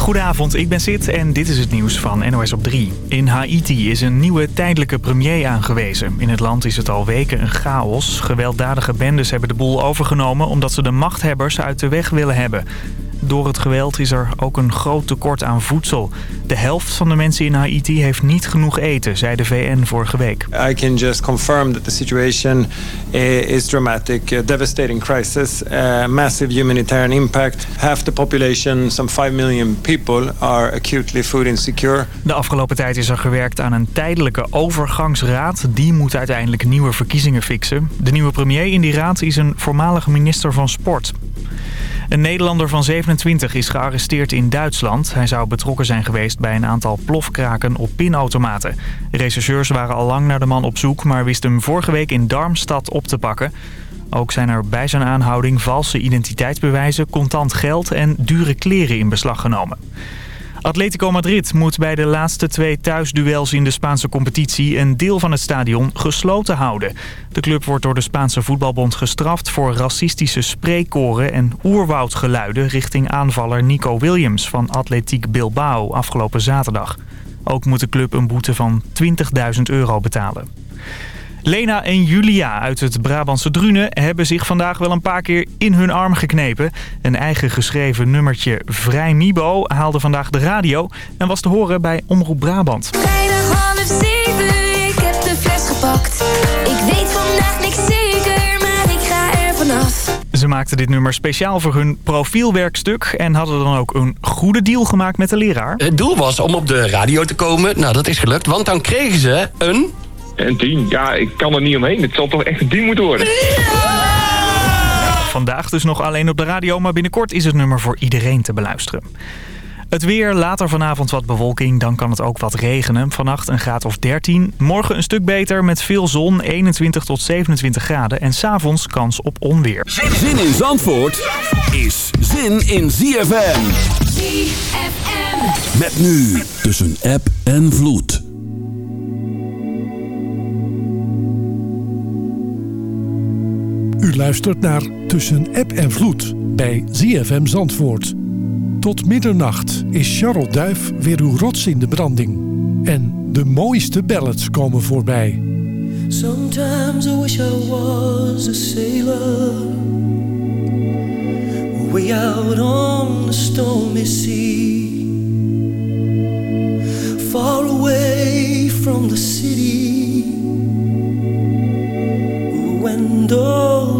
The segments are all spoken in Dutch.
Goedenavond, ik ben Sid en dit is het nieuws van NOS op 3. In Haiti is een nieuwe tijdelijke premier aangewezen. In het land is het al weken een chaos. Gewelddadige bendes hebben de boel overgenomen omdat ze de machthebbers uit de weg willen hebben. Door het geweld is er ook een groot tekort aan voedsel. De helft van de mensen in Haiti heeft niet genoeg eten, zei de VN vorige week. I can just confirm that the situation eh, is dramatic, a devastating crisis, uh, massive humanitarian impact. Half the population, some 5 million people, are acutely food insecure. De afgelopen tijd is er gewerkt aan een tijdelijke overgangsraad. Die moet uiteindelijk nieuwe verkiezingen fixen. De nieuwe premier in die raad is een voormalige minister van Sport. Een Nederlander van 27 is gearresteerd in Duitsland. Hij zou betrokken zijn geweest bij een aantal plofkraken op pinautomaten. Rechercheurs waren al lang naar de man op zoek... maar wisten hem vorige week in Darmstad op te pakken. Ook zijn er bij zijn aanhouding valse identiteitsbewijzen, contant geld en dure kleren in beslag genomen. Atletico Madrid moet bij de laatste twee thuisduels in de Spaanse competitie een deel van het stadion gesloten houden. De club wordt door de Spaanse voetbalbond gestraft voor racistische spreekkoren en oerwoudgeluiden richting aanvaller Nico Williams van Atletiek Bilbao afgelopen zaterdag. Ook moet de club een boete van 20.000 euro betalen. Lena en Julia uit het Brabantse Drunen hebben zich vandaag wel een paar keer in hun arm geknepen. Een eigen geschreven nummertje Vrij Mibo haalde vandaag de radio en was te horen bij Omroep Brabant. Vrijdag half zeven, ik heb de fles gepakt. Ik weet vandaag niks zeker, maar ik ga er vanaf. Ze maakten dit nummer speciaal voor hun profielwerkstuk... en hadden dan ook een goede deal gemaakt met de leraar. Het doel was om op de radio te komen. Nou, dat is gelukt, want dan kregen ze een... Een 10. Ja, ik kan er niet omheen. Het zal toch echt een 10 moeten worden. Vandaag dus nog alleen op de radio, maar binnenkort is het nummer voor iedereen te beluisteren. Het weer, later vanavond wat bewolking, dan kan het ook wat regenen. Vannacht een graad of 13. Morgen een stuk beter met veel zon, 21 tot 27 graden. En s'avonds kans op onweer. Zin in Zandvoort is zin in ZFM. ZFM. Met nu tussen app en vloed. Luistert naar Tussen App en Vloed bij ZFM Zandvoort. Tot middernacht is Charles Duif weer uw rots in de branding. En de mooiste ballads komen voorbij. Sometimes I wish I was a sailor Way out on the stormy sea Far away from the city And all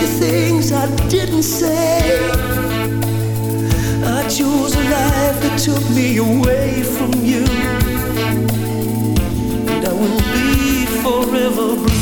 the things I didn't say. I chose a life that took me away from you. And I will be forever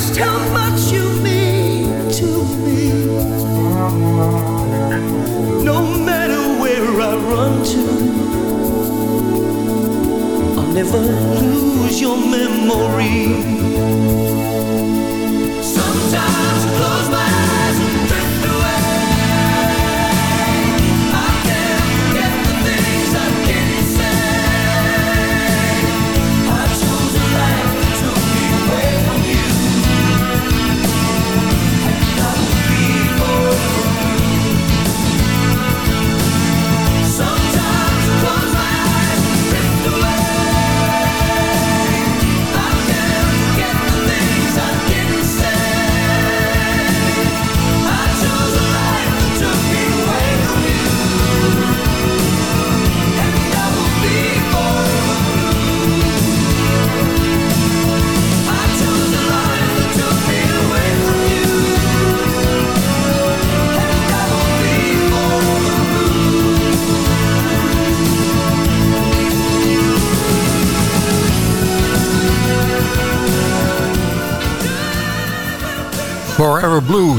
just how much you mean to me. No matter where I run to, I'll never lose your memory. Sometimes I close my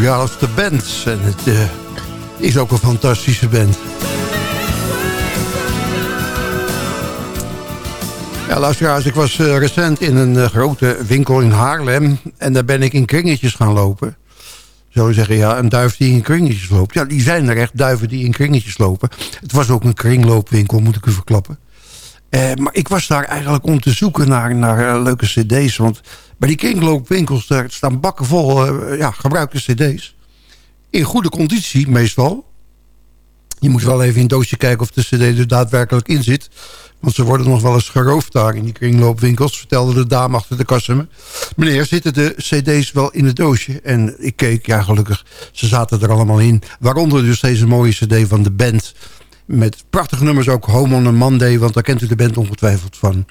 Ja, is de band. En het eh, is ook een fantastische band. Ja, luisteraars, ik was eh, recent in een eh, grote winkel in Haarlem... en daar ben ik in kringetjes gaan lopen. Zou je zeggen, ja, een duif die in kringetjes loopt. Ja, die zijn er echt, duiven die in kringetjes lopen. Het was ook een kringloopwinkel, moet ik u verklappen. Maar ik was daar eigenlijk om te zoeken naar, naar leuke cd's. Want bij die kringloopwinkels daar staan bakken vol eh, ja, gebruikte cd's. In goede conditie meestal. Je moet wel even in het doosje kijken of de cd er daadwerkelijk in zit. Want ze worden nog wel eens geroofd daar in die kringloopwinkels. Vertelde de dame achter de kassa me. Meneer, zitten de cd's wel in het doosje? En ik keek, ja gelukkig, ze zaten er allemaal in. Waaronder dus deze mooie cd van de band. Met prachtige nummers ook, Home on a Monday. Want daar kent u de band ongetwijfeld van.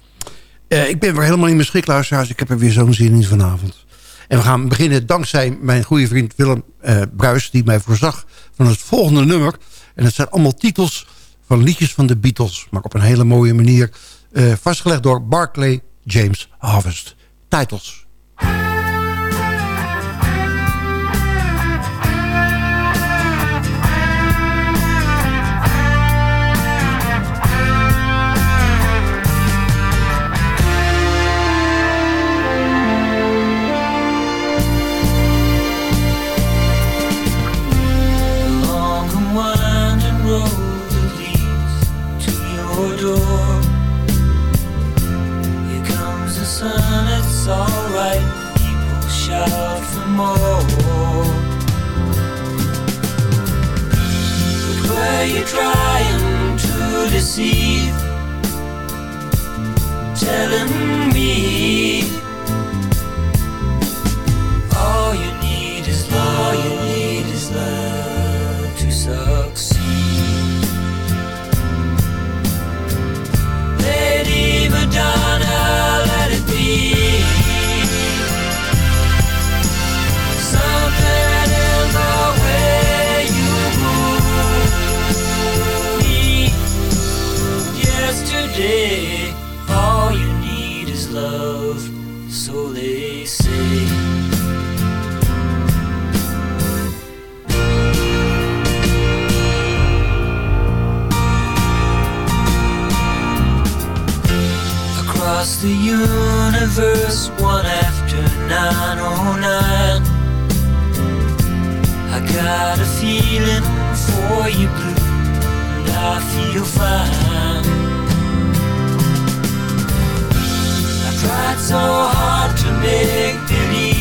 Eh, ik ben weer helemaal in mijn schik, luisteraars. Ik heb er weer zo'n zin in vanavond. En we gaan beginnen dankzij mijn goede vriend Willem eh, Bruis... die mij voorzag van het volgende nummer. En het zijn allemaal titels van liedjes van de Beatles. Maar op een hele mooie manier. eh, vastgelegd door Barclay James Harvest. Titles. Alright. People shout for more. But where you trying to deceive? Telling me all you need is love. Say. Across the universe, one after 909. I got a feeling for you, blue, and I feel fine. Tried so hard to make believe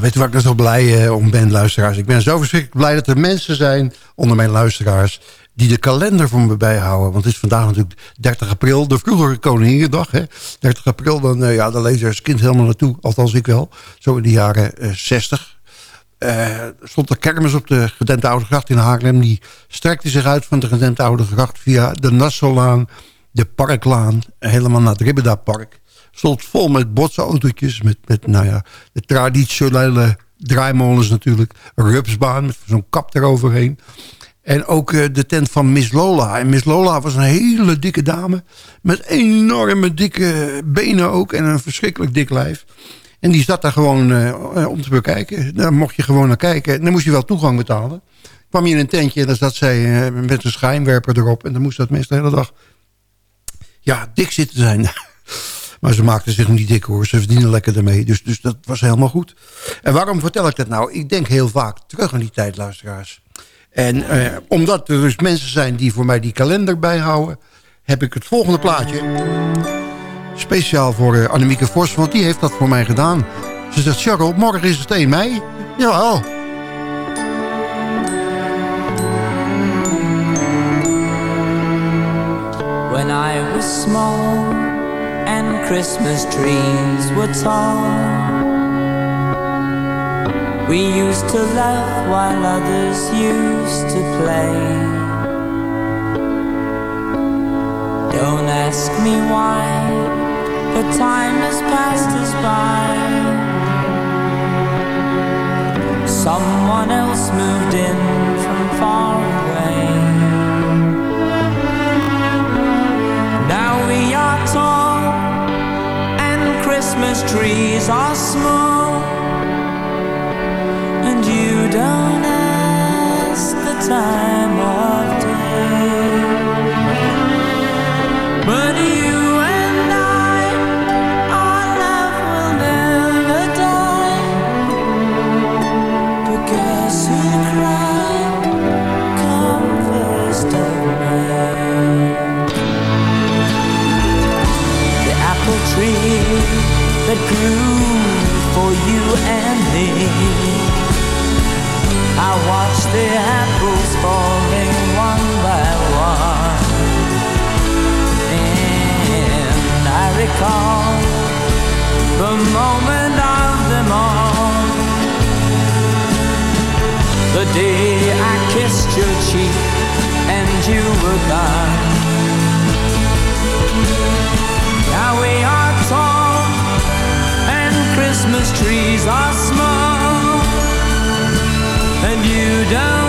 Weet je waar ik nou zo blij eh, om ben, luisteraars? Ik ben zo verschrikkelijk blij dat er mensen zijn onder mijn luisteraars... die de kalender voor me bijhouden. Want het is vandaag natuurlijk 30 april, de vroegere Koninginnedag. Hè? 30 april, dan, eh, ja, dan lees je als kind helemaal naartoe. Althans, ik wel. Zo in de jaren eh, 60. Eh, stond er kermis op de Gedempte Oude Gracht in Haarlem. Die strekte zich uit van de Gedempte Oude Gracht... via de Nassaulaan, de Parklaan... helemaal naar het Ribbedapark stond vol met botsautootjes. Met, met nou ja, de traditionele draaimolens natuurlijk. Rupsbaan met zo'n kap eroverheen. En ook eh, de tent van Miss Lola. En Miss Lola was een hele dikke dame. Met enorme dikke benen ook. En een verschrikkelijk dik lijf. En die zat daar gewoon eh, om te bekijken. Daar mocht je gewoon naar kijken. En dan moest je wel toegang betalen. Kwam je in een tentje en dan zat zij eh, met een schijnwerper erop. En dan moest dat meestal de hele dag ja, dik zitten zijn. Maar ze maakten zich niet dik hoor. Ze verdienen lekker ermee. Dus, dus dat was helemaal goed. En waarom vertel ik dat nou? Ik denk heel vaak terug aan die tijd, luisteraars. En eh, omdat er dus mensen zijn die voor mij die kalender bijhouden... heb ik het volgende plaatje. Speciaal voor eh, Annemieke Vos, want die heeft dat voor mij gedaan. Ze zegt, Charles, morgen is het 1 mei. Jawel. When I was small and Christmas trees were tall, we used to laugh while others used to play. Don't ask me why, but time has passed us by. Someone else moved in from far away. Now we are and Christmas trees are small, and you don't ask the time grew for you and me. I watched the apples falling one by one. And I recall the moment of them all. The day I kissed your cheek and you were gone. Christmas trees are small, and you don't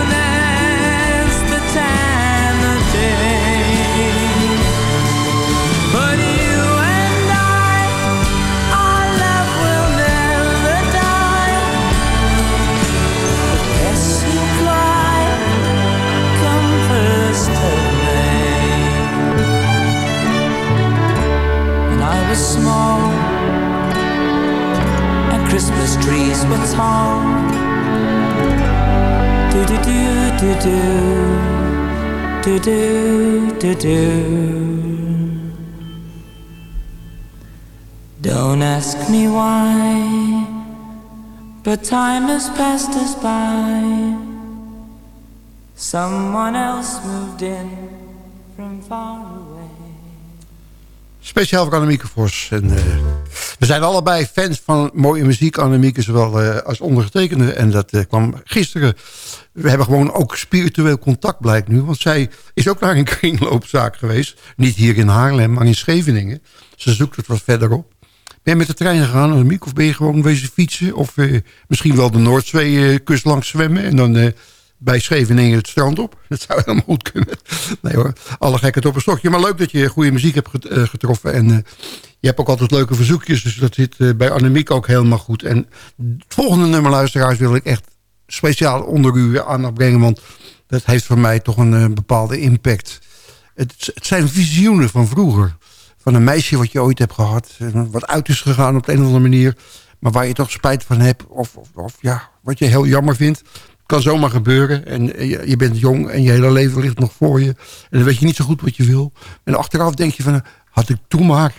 do do do do do do do. Don't ask me why, but time has passed us by. Someone else moved in from far away. Speciaal voor Annemieke Vos. En, eh, we zijn allebei fans van mooie muziek, Annemieke, zowel eh, als ondergetekende. En dat eh, kwam gisteren. We hebben gewoon ook spiritueel contact, blijkt nu. Want zij is ook naar een kringloopzaak geweest. Niet hier in Haarlem, maar in Scheveningen. Ze zoekt het wat verderop. Ben je met de trein gegaan, Annemiek? Of ben je gewoon wezen fietsen? Of eh, misschien wel de Noordzee-kust langs zwemmen... en dan bij Scheveningen het strand op? Dat zou helemaal goed kunnen. Nee hoor, alle gekheid op een stokje. Maar leuk dat je goede muziek hebt eh, getroffen. En eh, je hebt ook altijd leuke verzoekjes. Dus dat zit eh, bij Annemiek ook helemaal goed. En het volgende nummer, luisteraars, wil ik echt speciaal onder uw aandacht brengen. Want dat heeft voor mij toch een bepaalde impact. Het, het zijn visioenen van vroeger. Van een meisje wat je ooit hebt gehad. Wat uit is gegaan op de een of andere manier. Maar waar je toch spijt van hebt. Of, of, of ja, wat je heel jammer vindt. Kan zomaar gebeuren. En je, je bent jong en je hele leven ligt nog voor je. En dan weet je niet zo goed wat je wil. En achteraf denk je van, had ik toen maar.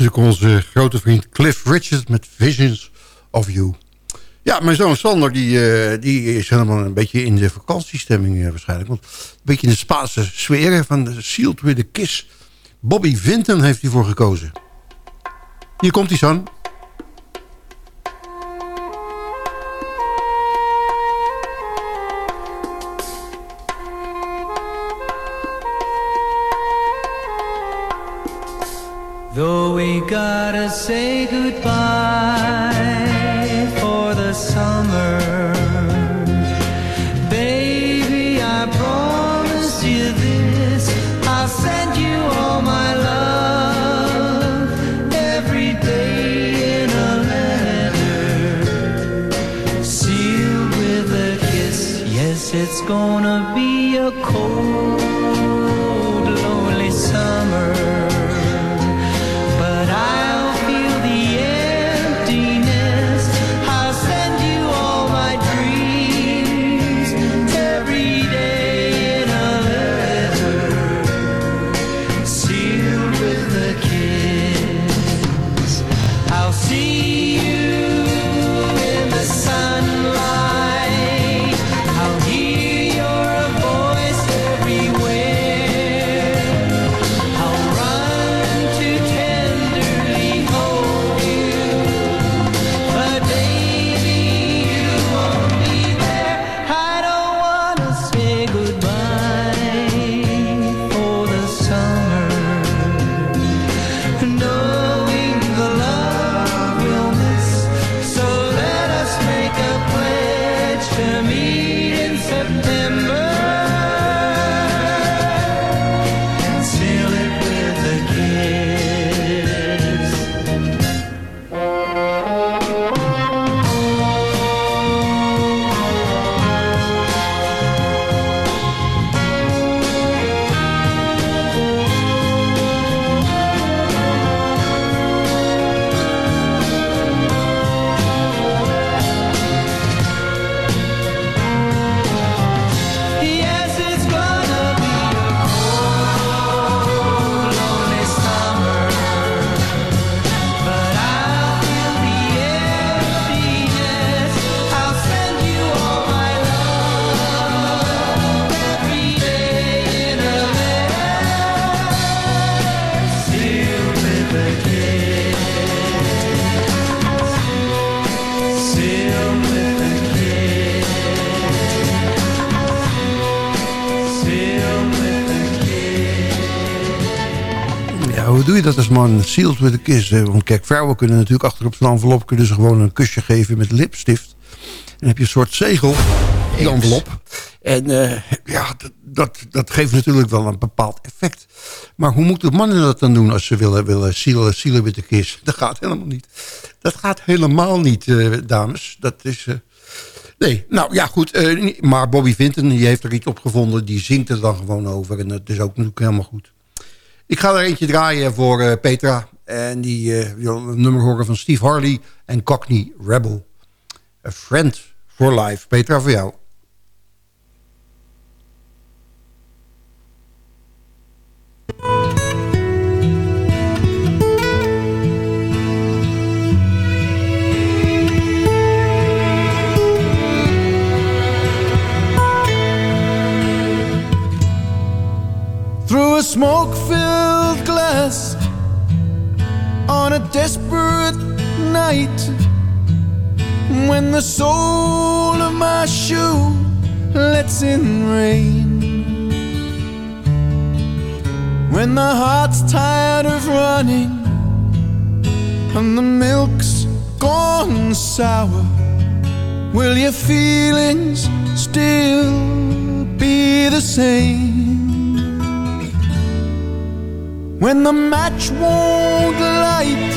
Natuurlijk onze grote vriend Cliff Richard met Visions of You. Ja, mijn zoon Sander die, eh, die is helemaal een beetje in de vakantiestemming eh, waarschijnlijk. Want een beetje in de Spaanse sfeer van de Sealed with a Kiss. Bobby Vinton heeft hiervoor gekozen. Hier komt hij, son. We gotta say goodbye for the summer, baby, I promise you this: I'll send you all my love every day in a letter, sealed with a kiss. Yes, it's gonna be hoe doe je dat als man? Sealed with a kiss. Want kijk, vrouwen kunnen natuurlijk achter op zo'n envelop... kunnen ze gewoon een kusje geven met lipstift. En dan heb je een soort zegel, die envelop. En eh, ja, dat, dat, dat geeft natuurlijk wel een bepaald effect. Maar hoe moeten mannen dat dan doen als ze willen, willen sealen, sealen with a kiss? Dat gaat helemaal niet. Dat gaat helemaal niet, eh, dames. Dat is... eh, Nee, nou ja, goed. maar Bobby Vinton, die heeft er iets op gevonden. Die zingt er dan gewoon over. En dat is ook natuurlijk helemaal goed. Ik ga er eentje draaien voor eh, Petra. En die eh, wil een nummer horen van Steve Harley en Cockney Rebel. A Friend for Life. Petra, voor jou. A smoke filled glass on a desperate night when the sole of my shoe lets in rain. When the heart's tired of running and the milk's gone sour, will your feelings still be the same? When the match won't light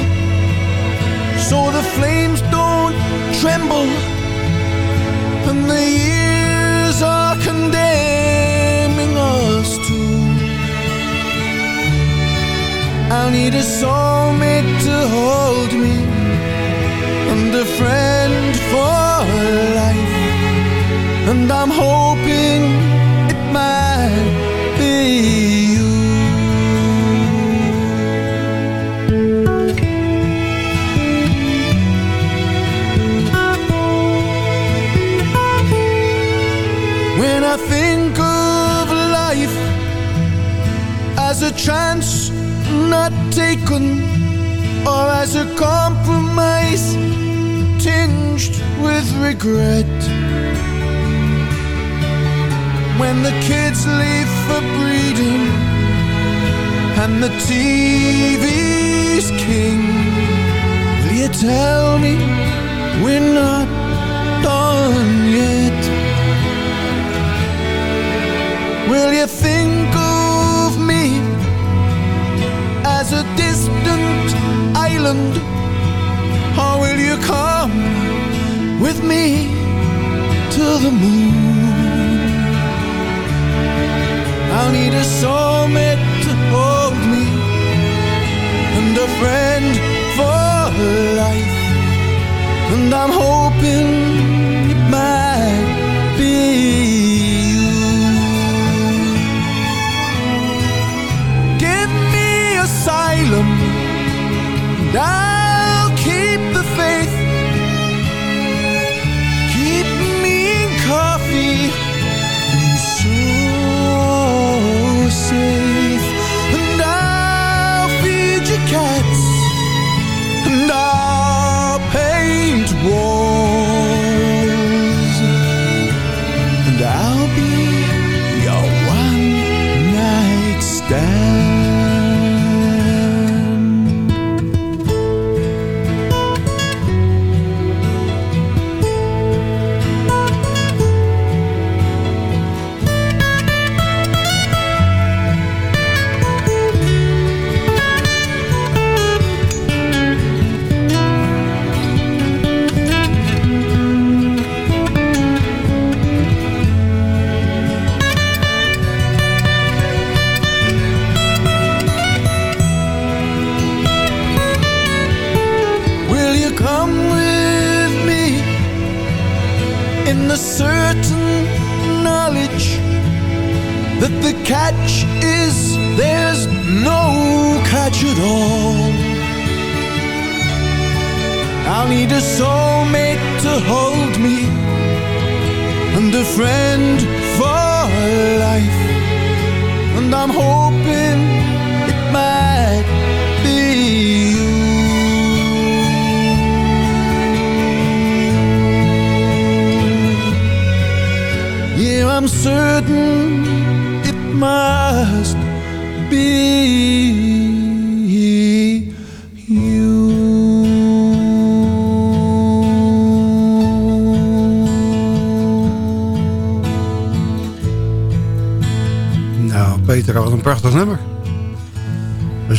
so the flames don't tremble and the years are condemning us to I'll need a soulmate to hold me and a friend for life and I'm hoping taken or as a compromise tinged with regret. When the kids leave for breeding and the TV's king, will you tell me we're not done yet? Will you a distant island? Or will you come with me to the moon? I'll need a soulmate to hold me and a friend for life. And I'm hoping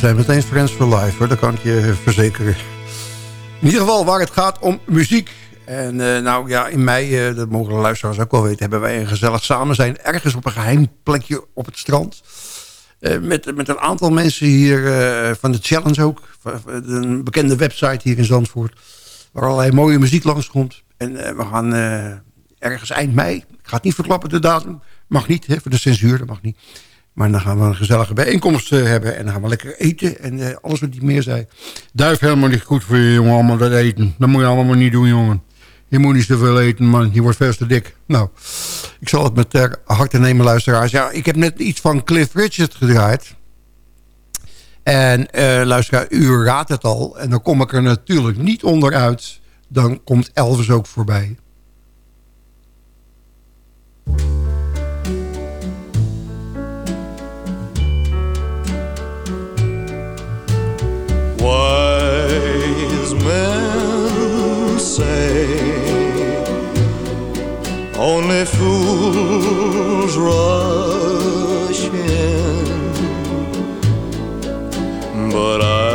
zijn meteen Friends for Life, hoor. dat kan ik je verzekeren. In ieder geval waar het gaat om muziek. En eh, nou ja, in mei, eh, dat mogen de luisteraars ook wel weten... hebben wij een gezellig samen zijn. Ergens op een geheim plekje op het strand. Eh, met, met een aantal mensen hier van de Challenge ook. Een bekende website hier in Zandvoort. Waar allerlei mooie muziek langskomt. En we gaan ergens eind mei. Ik ga het niet verklappen, de datum. Mag niet, hè, voor de censuur, dat mag niet. Maar dan gaan we een gezellige bijeenkomst eh, hebben. En dan gaan we lekker eten. En eh, alles wat die meer zei. Duif helemaal niet goed voor je, jongen. Allemaal dat eten. Dat moet je allemaal niet doen, jongen. Je moet niet zoveel eten, man. Je wordt veel te dik. Nou, ik zal het met ter harte nemen, luisteraars. Ja, ik heb net iets van Cliff Richard gedraaid. En eh, luisteraar, u raadt het al. En dan kom ik er natuurlijk niet onderuit. Dan komt Elvis ook voorbij. Only fools rush in, but I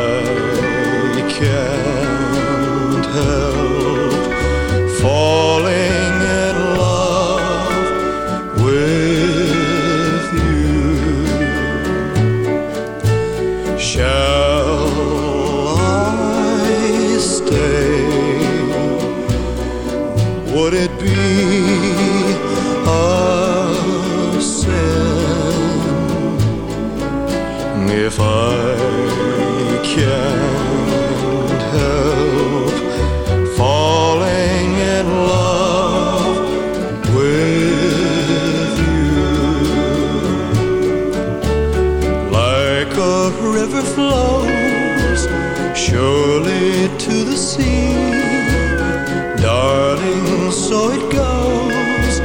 so it goes.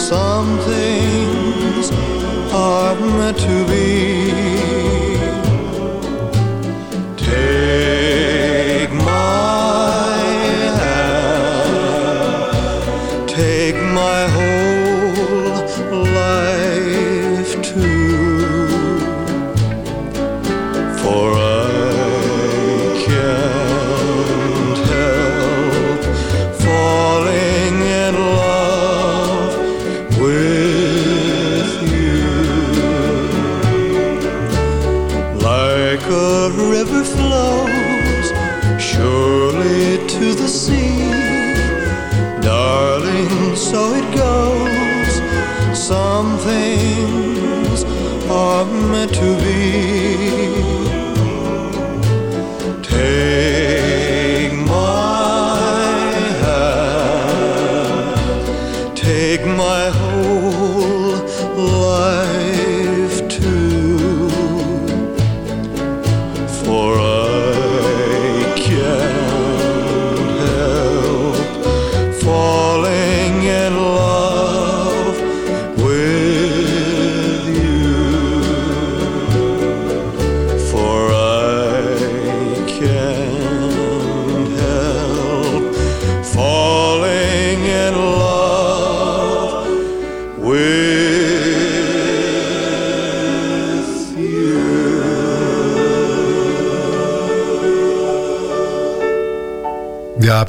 Some things are meant to be.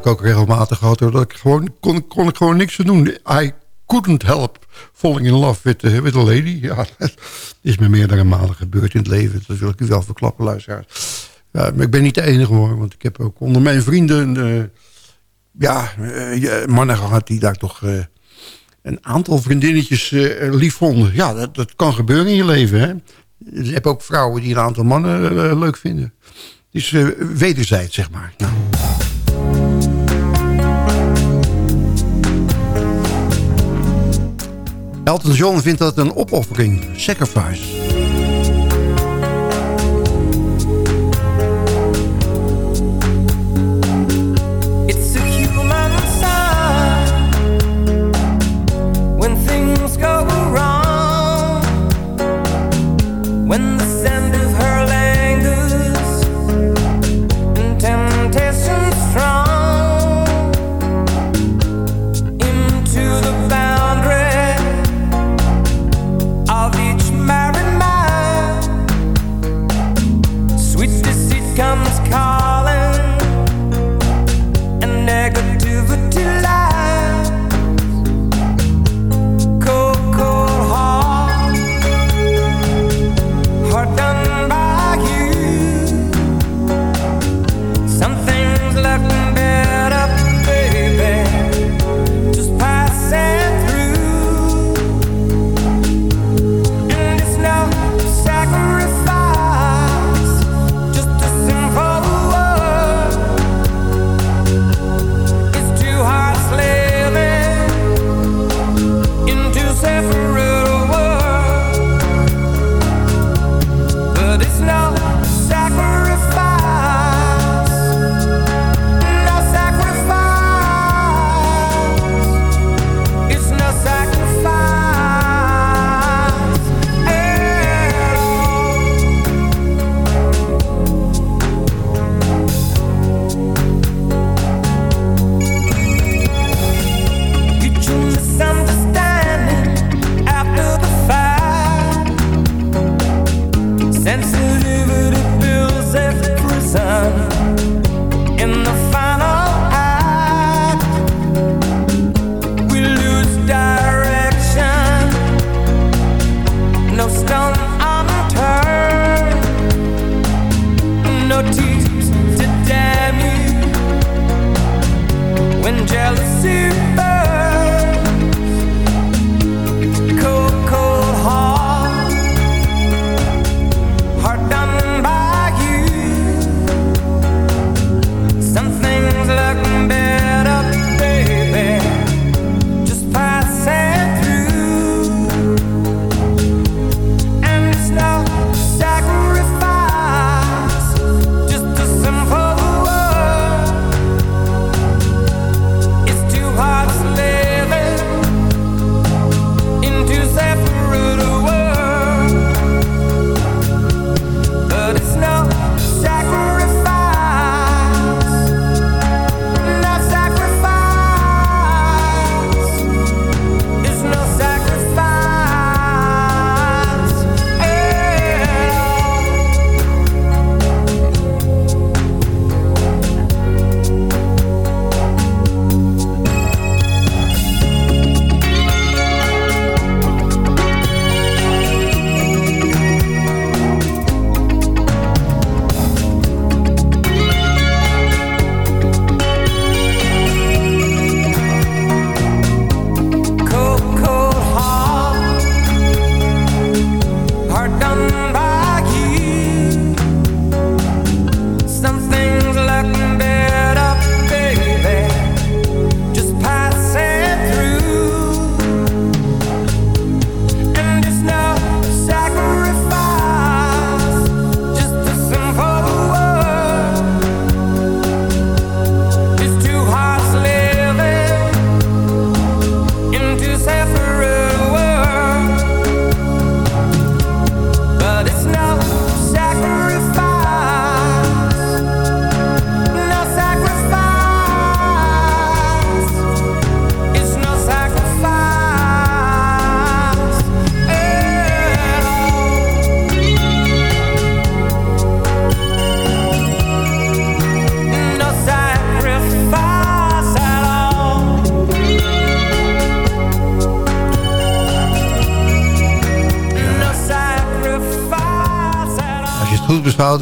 Ik ook regelmatig gehad. Dat ik gewoon, kon, kon ik gewoon niks te doen. I couldn't help falling in love with, uh, with a lady. Ja, dat is me meerdere malen gebeurd in het leven. Dat wil ik u wel verklappen, luisteraars. Maar ik ben niet de enige hoor. Want ik heb ook onder mijn vrienden... eh, ja, eh, ja, mannen gehad die daar toch... eh, een aantal vriendinnetjes lief vonden. Ja, dat, dat kan gebeuren in je leven. Hè? Je hebt ook vrouwen die een aantal mannen leuk vinden. Dus eh wederzijds, zeg maar. Nou. Elton John vindt dat een opoffering. Sacrifice.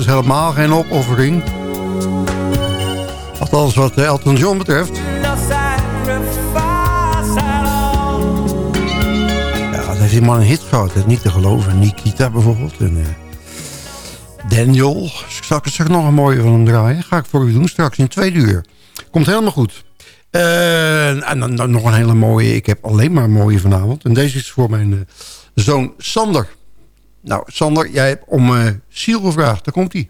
Is helemaal geen opoffering. Althans wat eh, Elton John betreft. Ja, dat heeft die man een hit gehad. hè. Niet te geloven. Nikita bijvoorbeeld. En, eh, Daniel. Zal ik er nog een mooie van hem draaien? Ga ik voor u doen straks in twee uur. Komt helemaal goed. Eh, en dan, nog een hele mooie. Ik heb alleen maar mooie vanavond. En deze is voor mijn zoon Sander. Nou, Sander, jij hebt om eh Siel gevraagd. Daar komt hij.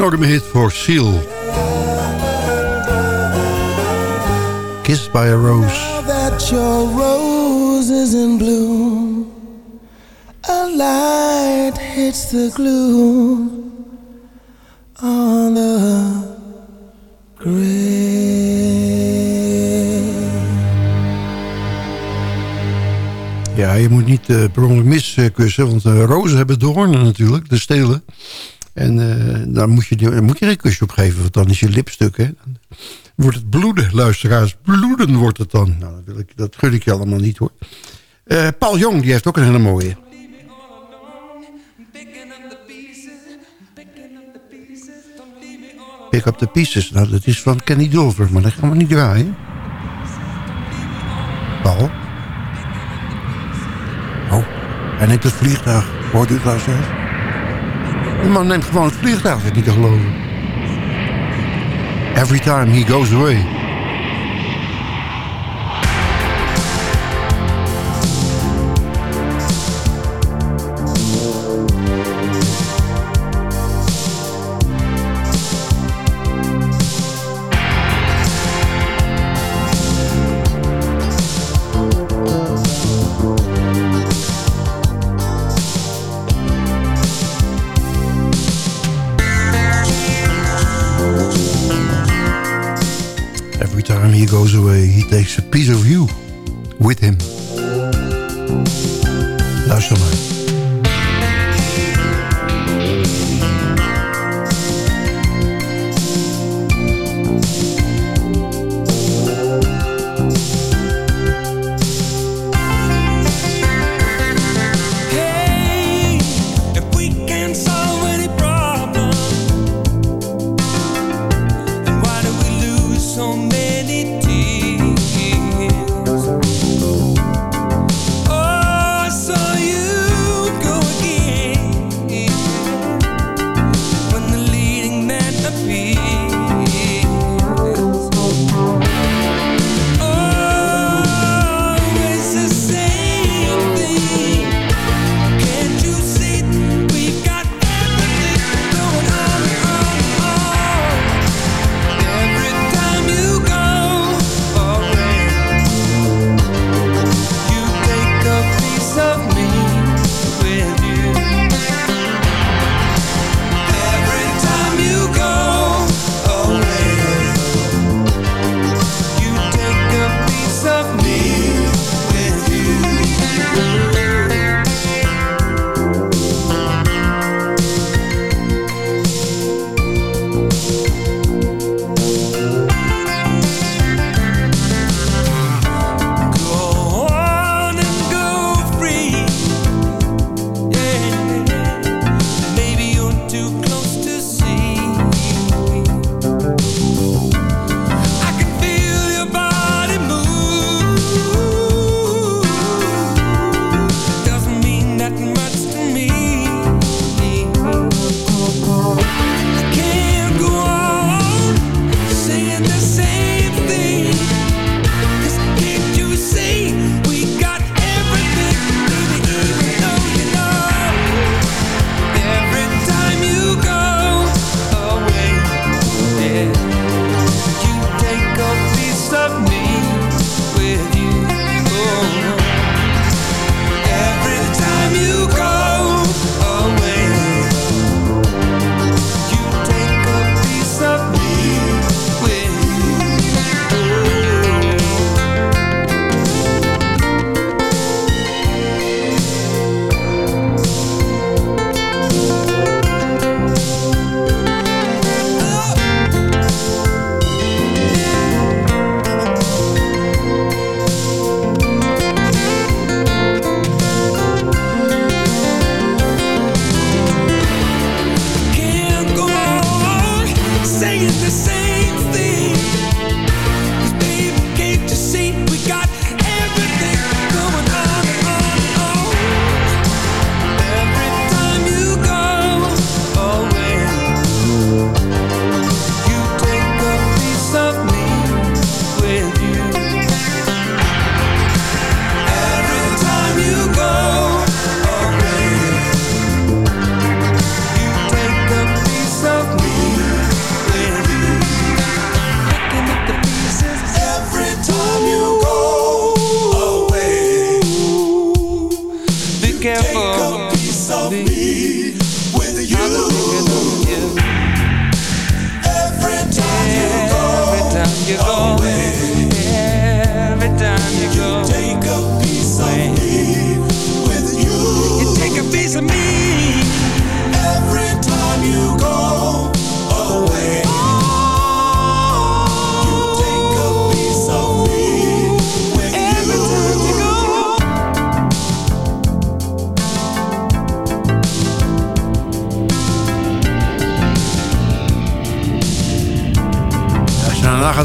Enorme hit voor Seal. Kissed by a Rose. Now that your rose is in bloom, a light hits the glue on the. Ja, je moet niet eh per ongeluk miskussen, want eh, rozen hebben doornen natuurlijk, de stelen. En eh, daar, moet je, moet je geen kusje op geven, want dan is je lipstuk, hè. Dan wordt het bloeden, luisteraars. Bloeden wordt het dan. Nou, dat, wil ik, dat gun ik je allemaal niet, hoor. Eh, Paul Jong, die heeft ook een hele mooie. Pick up the pieces. Nou, dat is van Kenny Dulver, maar dat gaan we niet draaien. Paul? Oh, hij neemt het vliegtuig. Hoort u het luisteraars? De man neemt gewoon het vliegtuig, dat niet te geloven. Every time he goes away. Goes away, he takes a piece of you with him. Luister maar. careful.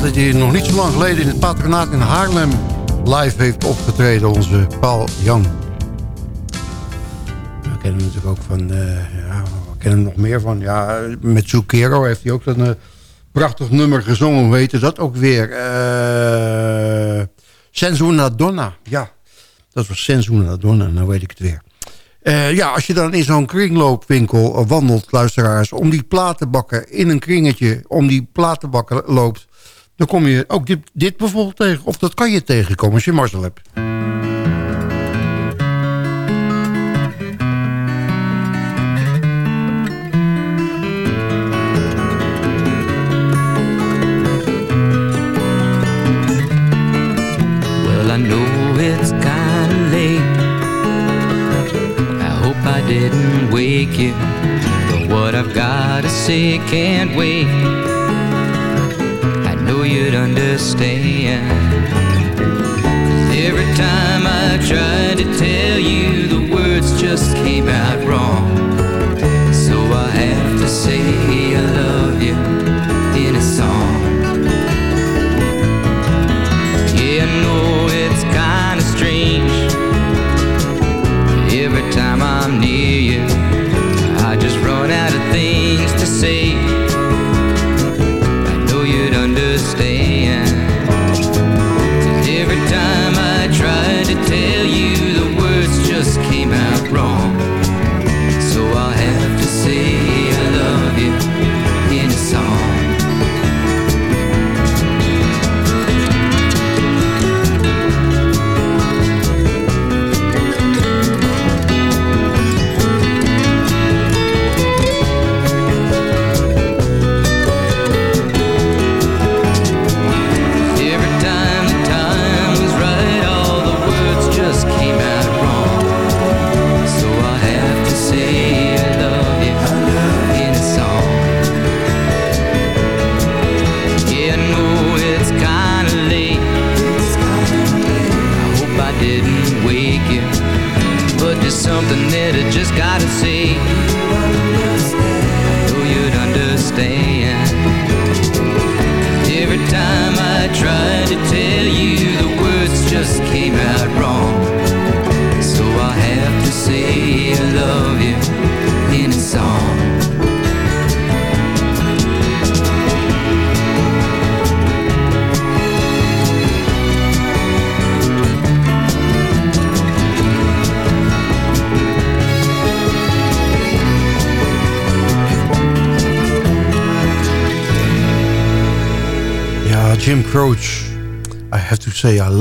Dat hij nog niet zo lang geleden in het patronaat in Haarlem live heeft opgetreden, onze Paul Jan. We kennen hem natuurlijk ook van, eh, ja, we kennen hem nog meer van, ja, met Zucchero heeft hij ook een eh, prachtig nummer gezongen, hoe heette dat ook weer? Eh Sensu una Donna, ja, dat was Sensu una Donna, nou weet ik het weer. Eh, ja, als je dan in zo'n kringloopwinkel eh, wandelt, luisteraars... om die platenbakken in een kringetje, om die platenbakken loopt... dan kom je ook dit, dit bijvoorbeeld tegen. Of dat kan je tegenkomen als je mazzel hebt. Well, I know it's kinda late. I hope I didn't wake you. But what I've gotta say can't wait. You'd understand. every time I tried to tell you, the words just came out wrong.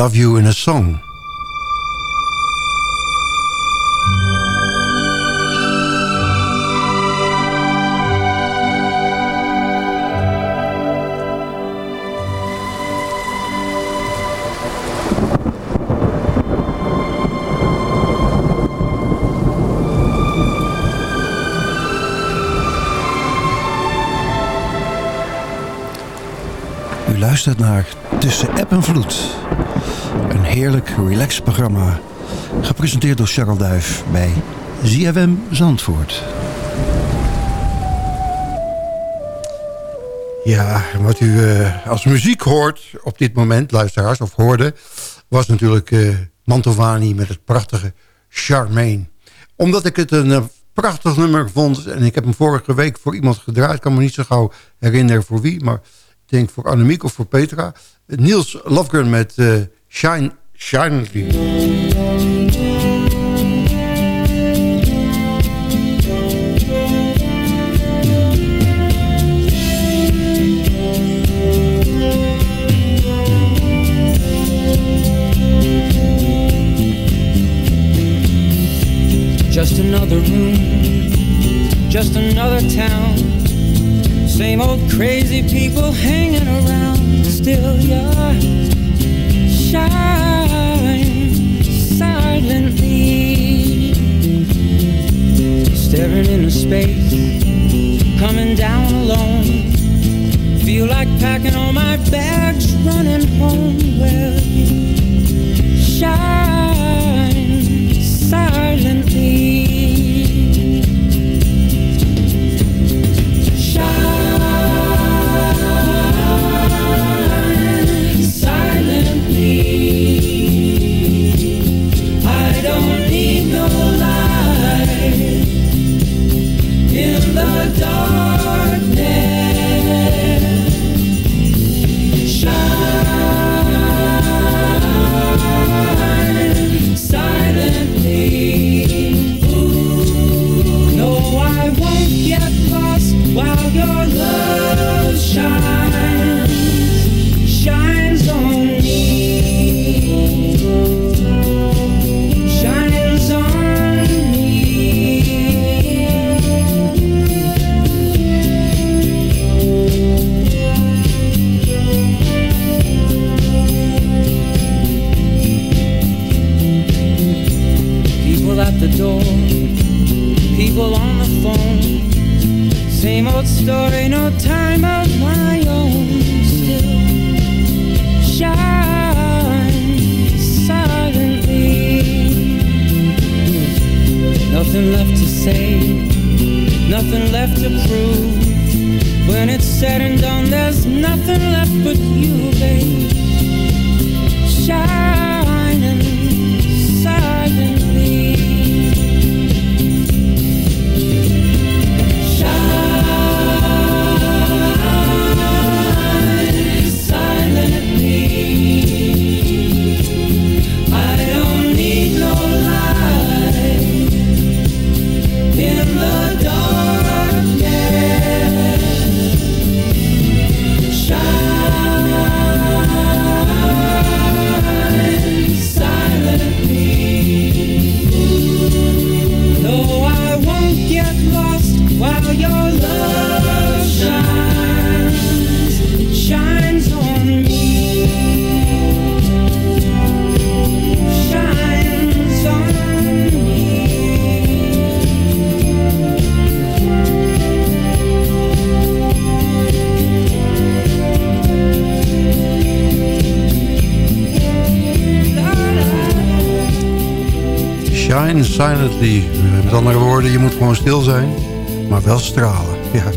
Love you in a song. Luistert naar Tussen App en Vloed. Heerlijk relaxed programma. Gepresenteerd door Charles Duif bij ZFM Zandvoort. Ja, wat u eh, als muziek hoort op dit moment, luisteraars, of hoorde... was natuurlijk eh, Mantovani met het prachtige Charmaine. Omdat ik het een eh, prachtig nummer vond... en ik heb hem vorige week voor iemand gedraaid... kan me niet zo gauw herinneren voor wie... maar ik denk voor Annemiek of voor Petra. Niels Lofgren met Shine, Shine Just another room, just another town. Same old crazy people hanging around. Still you're shine space, coming down alone. Feel like packing all my bags, running home. Well, shine silently. Met andere woorden, je moet gewoon stil zijn, maar wel stralen. Ja,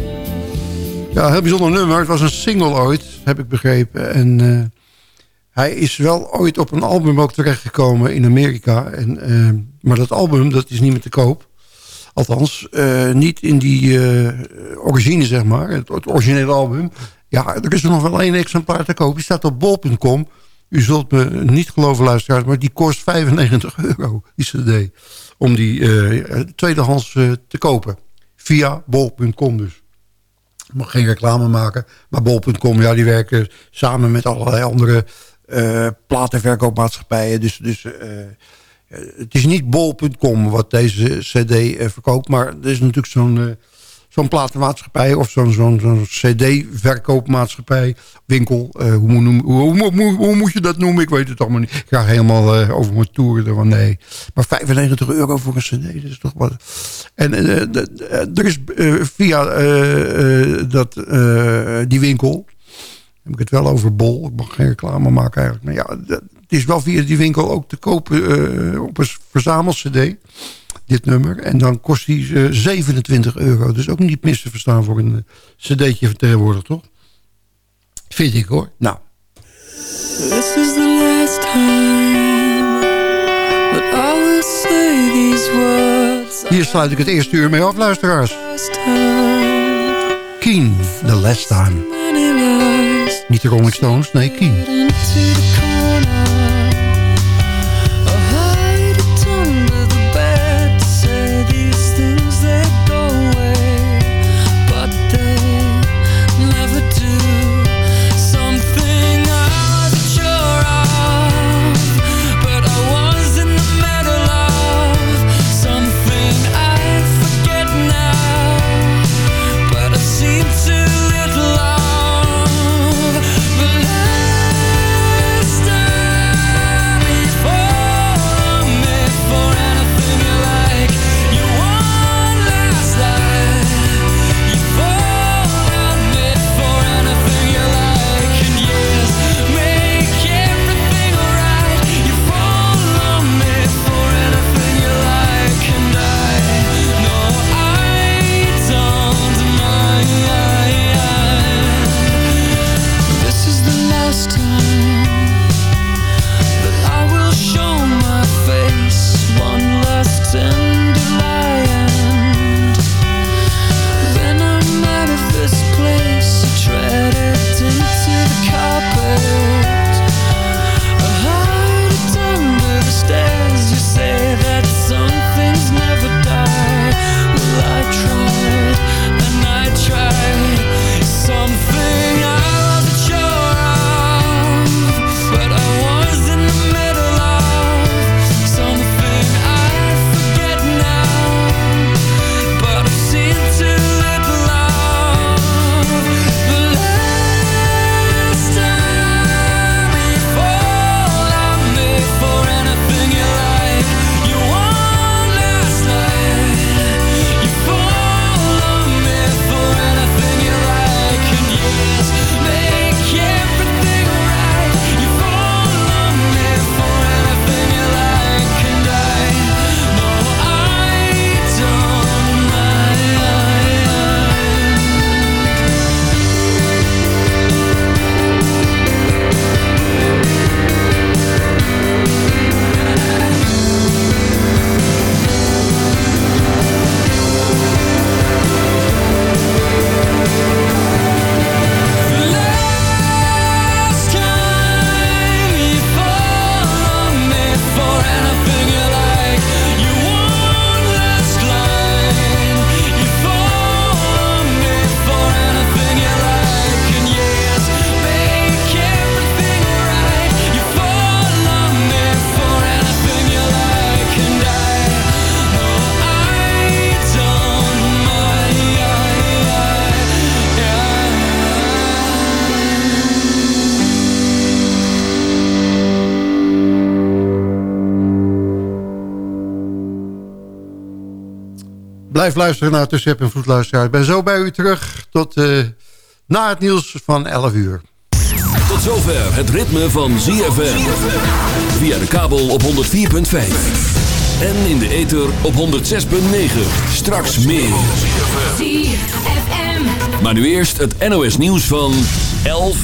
ja heel bijzonder nummer. Het was een single ooit, heb ik begrepen. En eh, hij is wel ooit op een album ook terechtgekomen in Amerika. En, eh, maar dat album, dat is niet meer te koop. Althans, eh, niet in die origine, zeg maar. Het, het originele album. Ja, er is er nog wel één exemplaar te koop. Die staat op bol.com. U zult me niet geloven, luisteraars, maar die kost 95 euro, die cd. Om die eh, tweedehands eh, te kopen. Via bol.com dus. Ik mag geen reclame maken. Maar bol.com, ja, die werken samen met allerlei andere eh, platenverkoopmaatschappijen. Dus, dus het is niet bol.com wat deze cd verkoopt. Maar er is natuurlijk zo'n... zo'n platenmaatschappij of zo'n cd-verkoopmaatschappij, winkel. eh, hoe, hoe, hoe, moet je dat noemen? Ik weet het allemaal niet. Ik ga helemaal eh, over mijn toeren. Van nee. Maar 95 euro voor een cd, dat is toch wat. En eh, er is via dat, die winkel, heb ik het wel over bol. Ik mag geen reclame maken eigenlijk. Maar ja, d- het is wel via die winkel ook te kopen op een verzamel-cd dit nummer. En dan kost die eh, 27 euro. Dus ook niet mis te verstaan voor een eh, cd'tje van tegenwoordig, toch? Vind ik hoor. Nou, This is the last time that I will say these words. hier sluit ik het eerste uur mee af, luisteraars. Keen, The Last Time. Niet de Rolling Stones, nee, Keen. Luisteren naar Tussen App en Vloed, luisteraar. Ik ben zo bij u terug tot eh, na het nieuws van 11 uur. Tot zover het ritme van ZFM. Via de kabel op 104.5. En in de ether op 106.9. Straks meer. ZFM. Maar nu eerst het NOS nieuws van 11